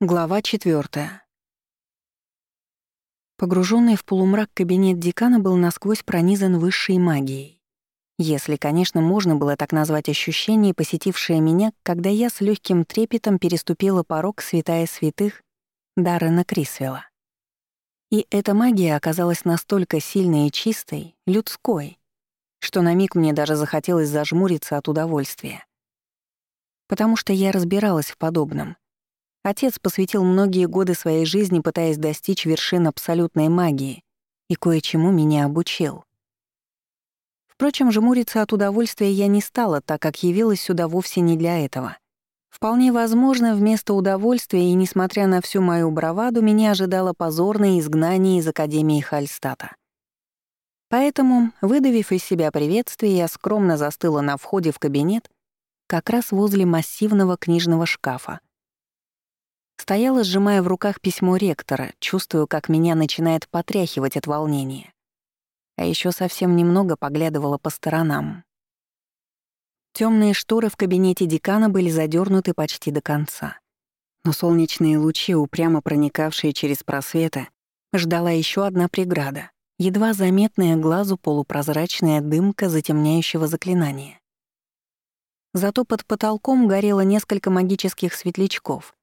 Глава четвертая. Погруженный в полумрак кабинет декана был насквозь пронизан высшей магией. Если, конечно, можно было так назвать ощущение, посетившее меня, когда я с легким трепетом переступила порог святая святых Даррена Крисвелла. И эта магия оказалась настолько сильной и чистой, людской, что на миг мне даже захотелось зажмуриться от удовольствия. Потому что я разбиралась в подобном — Отец посвятил многие годы своей жизни, пытаясь достичь вершин абсолютной магии, и кое-чему меня обучил. Впрочем, жмуриться от удовольствия я не стала, так как явилась сюда вовсе не для этого. Вполне возможно, вместо удовольствия и несмотря на всю мою браваду, меня ожидало позорное изгнание из Академии Хальстата. Поэтому, выдавив из себя приветствие, я скромно застыла на входе в кабинет, как раз возле массивного книжного шкафа, Стояла, сжимая в руках письмо ректора, чувствую, как меня начинает потряхивать от волнения. А еще совсем немного поглядывала по сторонам. Темные шторы в кабинете декана были задернуты почти до конца. Но солнечные лучи, упрямо проникавшие через просветы, ждала еще одна преграда, едва заметная глазу полупрозрачная дымка затемняющего заклинания. Зато под потолком горело несколько магических светлячков,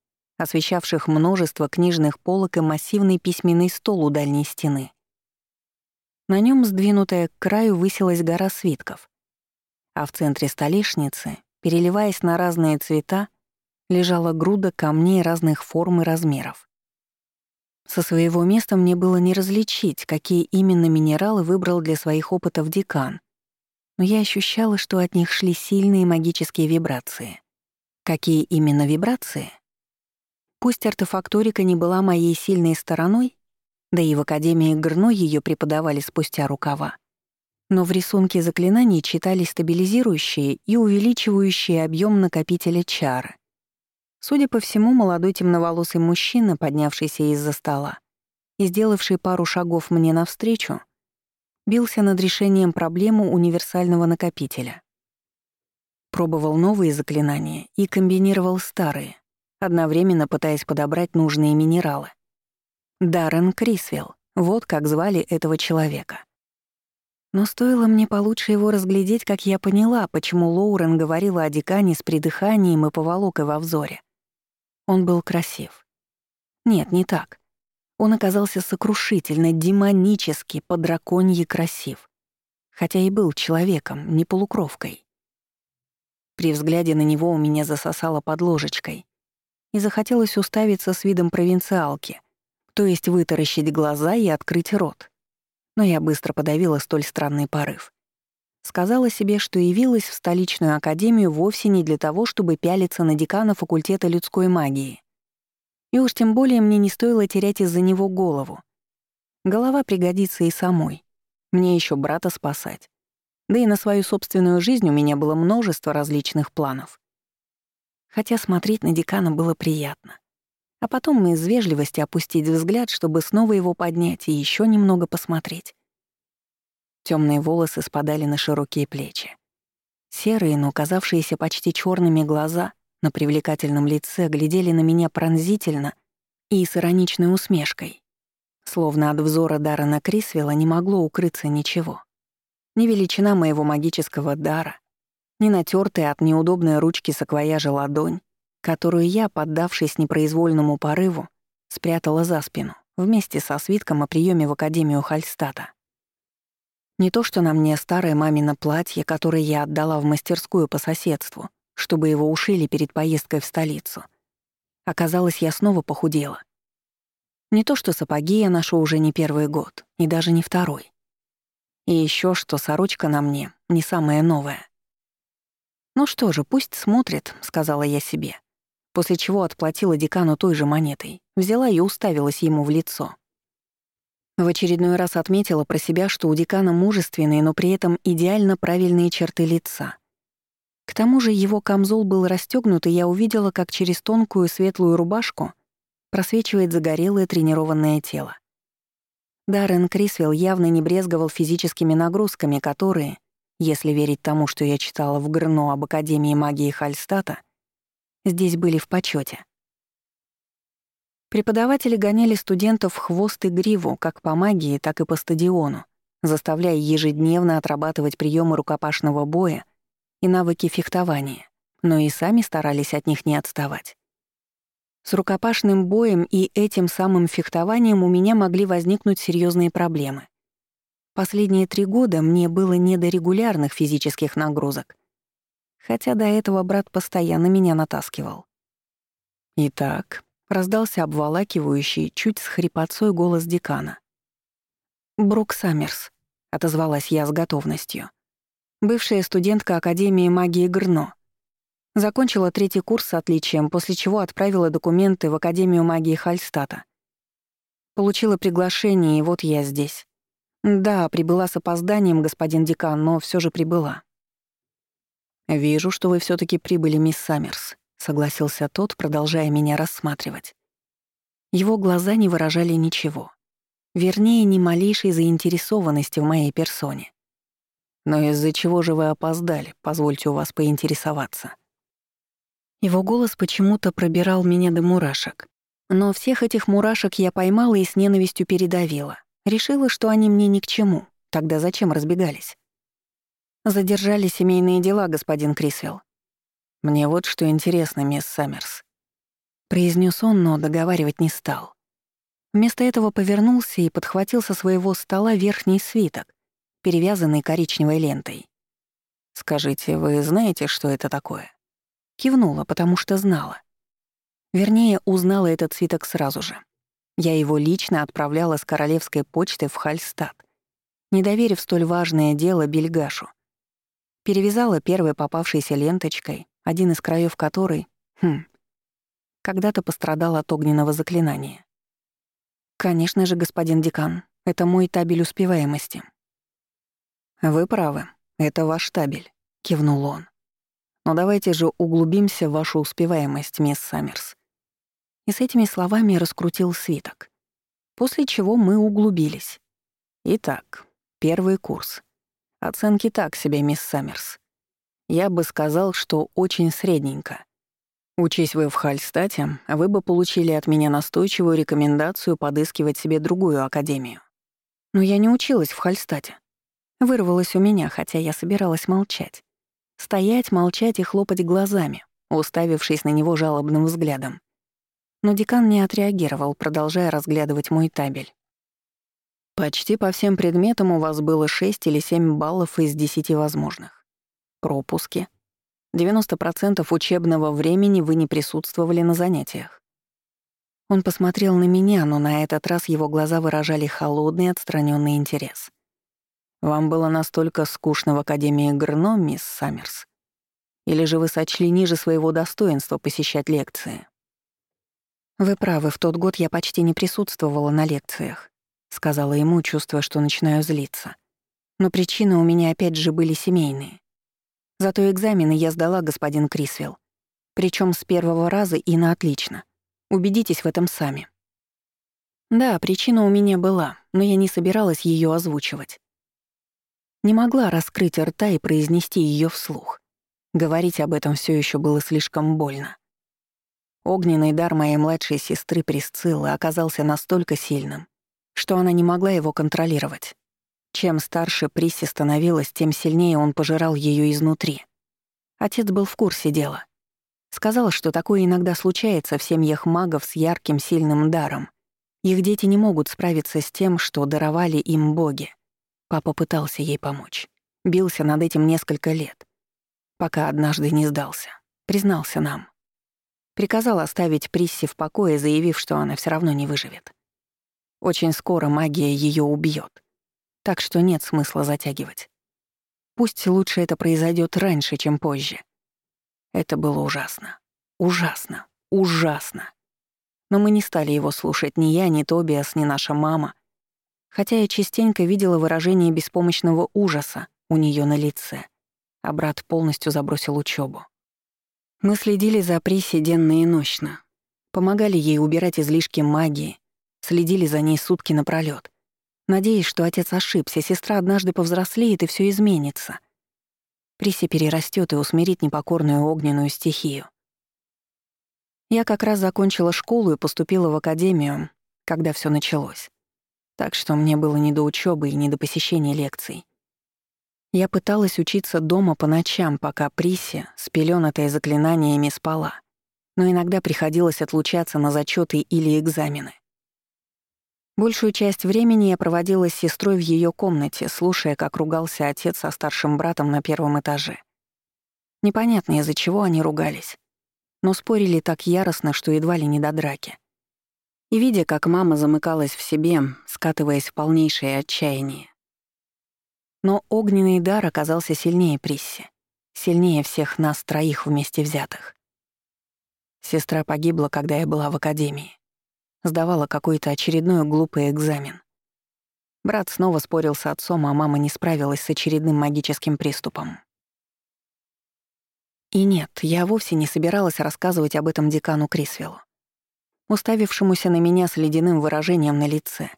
освещавших множество книжных полок и массивный письменный стол у дальней стены. На нем, сдвинутая к краю, высилась гора свитков. А в центре столешницы, переливаясь на разные цвета, лежала груда камней разных форм и размеров. Со своего места мне было не различить, какие именно минералы выбрал для своих опытов декан, но я ощущала, что от них шли сильные магические вибрации. Какие именно вибрации? Пусть артефакторика не была моей сильной стороной, да и в Академии Грно ее преподавали спустя рукава, но в рисунке заклинаний читались стабилизирующие и увеличивающие объем накопителя чары. Судя по всему, молодой темноволосый мужчина, поднявшийся из-за стола и сделавший пару шагов мне навстречу, бился над решением проблемы универсального накопителя. Пробовал новые заклинания и комбинировал старые, одновременно пытаясь подобрать нужные минералы. Даррен Крисвелл, вот как звали этого человека. Но стоило мне получше его разглядеть, как я поняла, почему Лоурен говорила о декане с придыханием и поволокой во взоре. Он был красив. Нет, не так. Он оказался сокрушительно, демонически, по-драконье красив. Хотя и был человеком, не полукровкой. При взгляде на него у меня засосало под ложечкой и захотелось уставиться с видом провинциалки, то есть вытаращить глаза и открыть рот. Но я быстро подавила столь странный порыв. Сказала себе, что явилась в столичную академию вовсе не для того, чтобы пялиться на декана факультета людской магии. И уж тем более мне не стоило терять из-за него голову. Голова пригодится и самой. Мне еще брата спасать. Да и на свою собственную жизнь у меня было множество различных планов хотя смотреть на декана было приятно. А потом из вежливости опустить взгляд, чтобы снова его поднять и еще немного посмотреть. Темные волосы спадали на широкие плечи. Серые, но казавшиеся почти черными глаза на привлекательном лице глядели на меня пронзительно и с ироничной усмешкой. Словно от взора Даррена Крисвелла не могло укрыться ничего. Ни величина моего магического дара, ни натертая от неудобной ручки саквояжа ладонь, которую я, поддавшись непроизвольному порыву, спрятала за спину, вместе со свитком о приеме в Академию Хальстата. Не то что на мне старое мамино платье, которое я отдала в мастерскую по соседству, чтобы его ушили перед поездкой в столицу. Оказалось, я снова похудела. Не то что сапоги я ношу уже не первый год, и даже не второй. И еще что сорочка на мне не самая новая. «Ну что же, пусть смотрит», — сказала я себе. После чего отплатила декану той же монетой, взяла и уставилась ему в лицо. В очередной раз отметила про себя, что у декана мужественные, но при этом идеально правильные черты лица. К тому же его камзол был расстёгнут, и я увидела, как через тонкую светлую рубашку просвечивает загорелое тренированное тело. Даррен Крисвелл явно не брезговал физическими нагрузками, которые, если верить тому, что я читала в Грно об Академии магии Хальстата, здесь были в почете. Преподаватели гоняли студентов в хвост и гриву, как по магии, так и по стадиону, заставляя ежедневно отрабатывать приемы рукопашного боя и навыки фехтования, но и сами старались от них не отставать. С рукопашным боем и этим самым фехтованием у меня могли возникнуть серьезные проблемы. Последние три года мне было не до регулярных физических нагрузок, хотя до этого брат постоянно меня натаскивал. Итак, раздался обволакивающий, чуть с хрипотцой голос декана. «Брук Саммерс», — отозвалась я с готовностью. Бывшая студентка Академии магии Грно. Закончила третий курс с отличием, после чего отправила документы в Академию магии Хальстата. Получила приглашение, и вот я здесь. Да, прибыла с опозданием, господин декан, но все же прибыла. «Вижу, что вы все таки прибыли, мисс Саммерс», — согласился тот, продолжая меня рассматривать. Его глаза не выражали ничего. Вернее, ни малейшей заинтересованности в моей персоне. «Но из-за чего же вы опоздали, позвольте у вас поинтересоваться?» Его голос почему-то пробирал меня до мурашек. Но всех этих мурашек я поймала и с ненавистью передавила. Решила, что они мне ни к чему. Тогда зачем разбегались? Задержали семейные дела, господин Крисвелл. Мне вот что интересно, мисс Саммерс. Произнес он, но договаривать не стал. Вместо этого повернулся и подхватил со своего стола верхний свиток, перевязанный коричневой лентой. «Скажите, вы знаете, что это такое?» Кивнула, потому что знала. Вернее, узнала этот свиток сразу же. Я его лично отправляла с королевской почты в Хальстад, не доверив столь важное дело Бельгашу. Перевязала первой попавшейся ленточкой, один из краев которой, хм, когда-то пострадал от огненного заклинания. «Конечно же, господин декан, это мой табель успеваемости». «Вы правы, это ваш табель», — кивнул он. Но давайте же углубимся в вашу успеваемость, мисс Саммерс. И с этими словами раскрутил свиток. После чего мы углубились. Итак, первый курс. Оценки так себе, мисс Саммерс. Я бы сказал, что очень средненько. Учись вы в Хальстате, вы бы получили от меня настойчивую рекомендацию подыскивать себе другую академию. Но я не училась в Хальстате. Вырвалось у меня, хотя я собиралась молчать. Стоять, молчать и хлопать глазами, уставившись на него жалобным взглядом. Но декан не отреагировал, продолжая разглядывать мой табель. Почти по всем предметам у вас было 6 или 7 баллов из 10 возможных. Пропуски. 90% учебного времени вы не присутствовали на занятиях. Он посмотрел на меня, но на этот раз его глаза выражали холодный отстраненный интерес. Вам было настолько скучно в Академии Грно, мисс Саммерс? Или же вы сочли ниже своего достоинства посещать лекции? Вы правы, в тот год я почти не присутствовала на лекциях, сказала ему, чувствуя, что начинаю злиться. Но причины у меня опять же были семейные. Зато экзамены я сдала, господин Крисвелл. Причем с первого раза и на отлично. Убедитесь в этом сами. Да, причина у меня была, но я не собиралась ее озвучивать. Не могла раскрыть рта и произнести ее вслух. Говорить об этом все еще было слишком больно. Огненный дар моей младшей сестры Присциллы оказался настолько сильным, что она не могла его контролировать. Чем старше Присси становилась, тем сильнее он пожирал ее изнутри. Отец был в курсе дела. Сказал, что такое иногда случается в семьях магов с ярким сильным даром. Их дети не могут справиться с тем, что даровали им боги. Папа пытался ей помочь. Бился над этим несколько лет. Пока однажды не сдался. Признался нам. Приказал оставить Присси в покое, заявив, что она все равно не выживет. Очень скоро магия ее убьет. Так что нет смысла затягивать. Пусть лучше это произойдет раньше, чем позже. Это было ужасно. Ужасно. Ужасно. Но мы не стали его слушать ни я, ни Тобиас, ни наша мама, хотя я частенько видела выражение беспомощного ужаса у нее на лице, а брат полностью забросил учебу. Мы следили за Приси денно и ночно, помогали ей убирать излишки магии, следили за ней сутки напролёт, надеясь, что отец ошибся, сестра однажды повзрослеет и все изменится. Приси перерастет и усмирит непокорную огненную стихию. Я как раз закончила школу и поступила в академию, когда все началось. Так что мне было не до учебы и не до посещения лекций. Я пыталась учиться дома по ночам, пока Приси, спелёнатая заклинаниями, спала. Но иногда приходилось отлучаться на зачеты или экзамены. Большую часть времени я проводила с сестрой в ее комнате, слушая, как ругался отец со старшим братом на первом этаже. Непонятно, из-за чего они ругались. Но спорили так яростно, что едва ли не до драки. И видя, как мама замыкалась в себе, скатываясь в полнейшее отчаяние. Но огненный дар оказался сильнее Присси. Сильнее всех нас троих вместе взятых. Сестра погибла, когда я была в академии сдавала какой-то очередной глупый экзамен. Брат снова спорил с отцом, а мама не справилась с очередным магическим приступом. И нет, я вовсе не собиралась рассказывать об этом декану Крисвеллу, уставившемуся на меня с ледяным выражением на лице.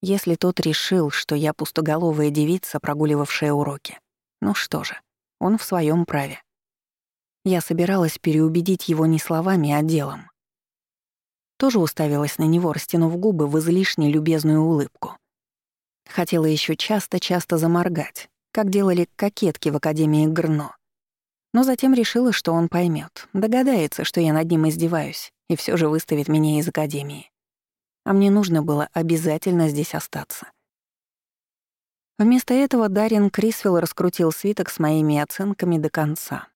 Если тот решил, что я пустоголовая девица, прогуливавшая уроки, ну что же, он в своем праве. Я собиралась переубедить его не словами, а делом тоже уставилась на него, растянув губы в излишне любезную улыбку. Хотела еще часто-часто заморгать, как делали кокетки в Академии Грно. Но затем решила, что он поймет, догадается, что я над ним издеваюсь, и все же выставит меня из Академии. А мне нужно было обязательно здесь остаться. Вместо этого Дарин Крисвелл раскрутил свиток с моими оценками до конца.